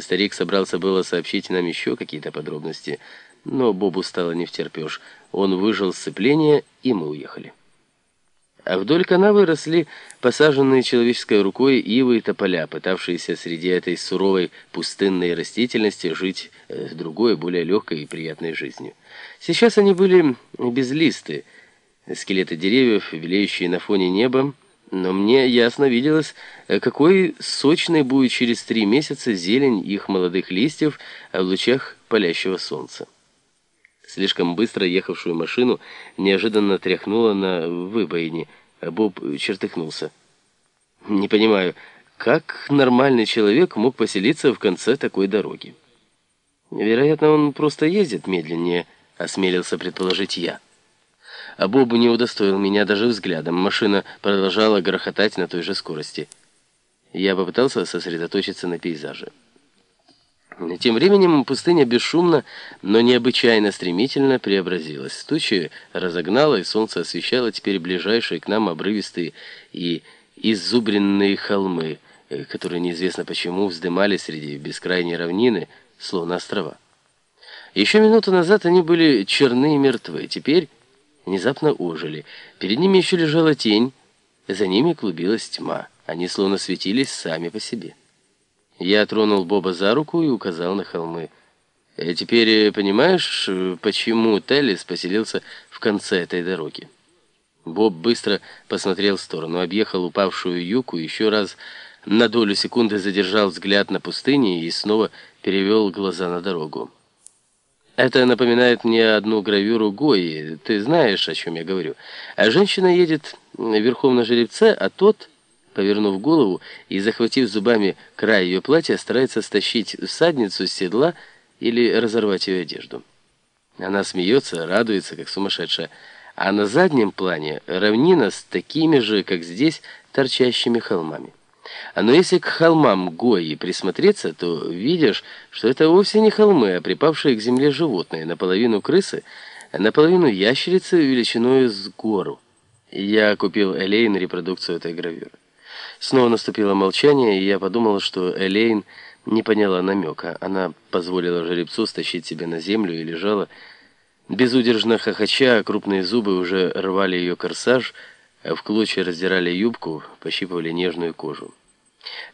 Старик собрался было сообщить нам еще какие-то подробности, но Бобу стало не втерпешь. Он выжил сцепление, и мы уехали. А вдоль канавы росли посаженные человеческой рукой ивы и тополя, пытавшиеся среди этой суровой пустынной растительности жить э, другой, более легкой и приятной жизнью. Сейчас они были безлисты, скелеты деревьев, белеющие на фоне неба, но мне ясно виделось, э, какой сочной будет через три месяца зелень их молодых листьев в лучах палящего солнца. Слишком быстро ехавшую машину неожиданно тряхнуло на выбоине, Боб чертыхнулся. «Не понимаю, как нормальный человек мог поселиться в конце такой дороги?» «Вероятно, он просто ездит медленнее», — осмелился предположить я а Бобу не удостоил меня даже взглядом. Машина продолжала грохотать на той же скорости. Я попытался сосредоточиться на пейзаже. Тем временем пустыня бесшумно, но необычайно стремительно преобразилась. Тучи разогнало, и солнце освещало теперь ближайшие к нам обрывистые и иззубренные холмы, э, которые неизвестно почему вздымались среди бескрайней равнины, словно острова. Еще минуту назад они были черны и мертвы. Теперь внезапно ожили. Перед ними еще лежала тень, за ними клубилась тьма. Они словно светились сами по себе. Я тронул Боба за руку и указал на холмы. «Э, «Теперь э, понимаешь, почему Теллис поселился в конце этой дороги?» Боб быстро посмотрел в сторону, объехал упавшую юку, еще раз на долю секунды задержал взгляд на пустыне и снова перевел глаза на дорогу. Это напоминает мне одну гравюру Гои. Ты знаешь, о чем я говорю. А женщина едет верхом на жеребце, а тот, повернув голову и захватив зубами край ее платья, старается стащить всадницу с седла или разорвать ее одежду. Она смеется, радуется, как сумасшедшая. А на заднем плане равнина с такими же, как здесь, торчащими холмами. Но если к холмам Гои присмотреться, то видишь, что это вовсе не холмы, а припавшие к земле животные, наполовину крысы, наполовину ящерицы величиной с гору. Я купил Элейн репродукцию этой гравюры. Снова наступило молчание, и я подумал, что Элейн не поняла намека. Она позволила жеребцу стащить себя на землю и лежала, безудержно хохоча, крупные зубы уже рвали ее корсаж, в клочья раздирали юбку, пощипывали нежную кожу.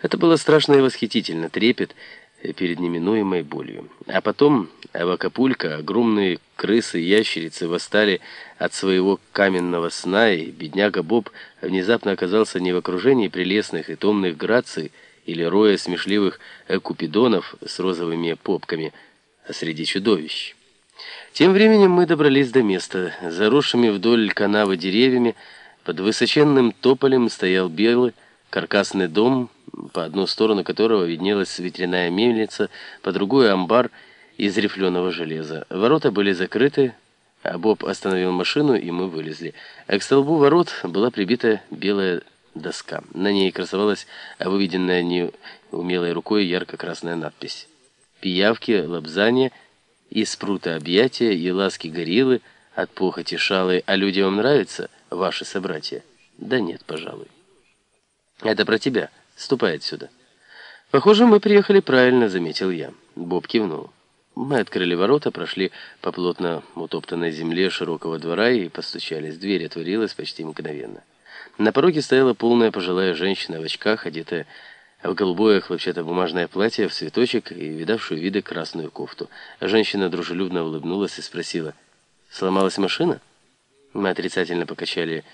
Это было страшно и восхитительно, трепет перед неминуемой болью. А потом в Акапулько огромные крысы и ящерицы восстали от своего каменного сна, и бедняга Боб внезапно оказался не в окружении прелестных и томных граций или роя смешливых купидонов с розовыми попками, а среди чудовищ. Тем временем мы добрались до места. Заросшими вдоль канавы деревьями под высоченным тополем стоял белый каркасный дом, по одну сторону которого виднелась ветряная мельница, по другую амбар из рифленого железа. Ворота были закрыты, а Боб остановил машину, и мы вылезли. А к столбу ворот была прибита белая доска. На ней красовалась выведенная неумелой рукой ярко-красная надпись. «Пиявки, лобзания, из прута объятия и ласки гориллы, от похоти шалы, а люди вам нравятся, ваши собратья?» «Да нет, пожалуй». «Это про тебя». Ступай отсюда». «Похоже, мы приехали правильно», — заметил я. Боб кивнул. Мы открыли ворота, прошли по плотно утоптанной земле широкого двора и постучались. Дверь отворилась почти мгновенно. На пороге стояла полная пожилая женщина в очках, одетая в голубое хлопчатобумажное платье в цветочек и видавшую виды красную кофту. Женщина дружелюбно улыбнулась и спросила, «Сломалась машина?» Мы отрицательно покачали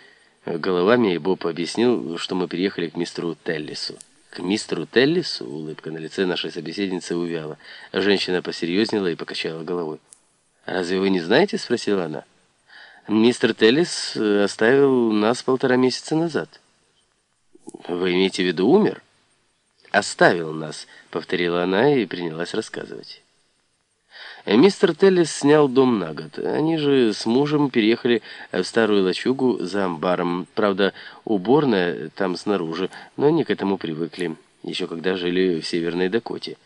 головами, и Боб объяснил, что мы приехали к мистеру Теллису. К мистеру Теллису улыбка на лице нашей собеседницы увяла. Женщина посерьезнела и покачала головой. «Разве вы не знаете?» — спросила она. «Мистер Теллис оставил нас полтора месяца назад». «Вы имеете в виду умер?» «Оставил нас», — повторила она и принялась рассказывать. Э, мистер Теллис снял дом на год. Они же с мужем переехали в старую лачугу за амбаром. Правда, уборная там снаружи, но они к этому привыкли, еще когда жили в Северной Дакоте.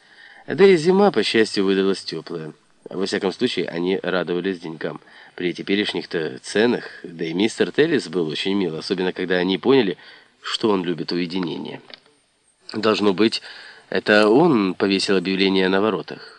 Да и зима, по счастью, выдалась теплая. Во всяком случае, они радовались деньгам. При теперешних-то ценах, да и мистер Теллис был очень мил, особенно когда они поняли, что он любит уединение. Должно быть, Это он повесил объявление на воротах.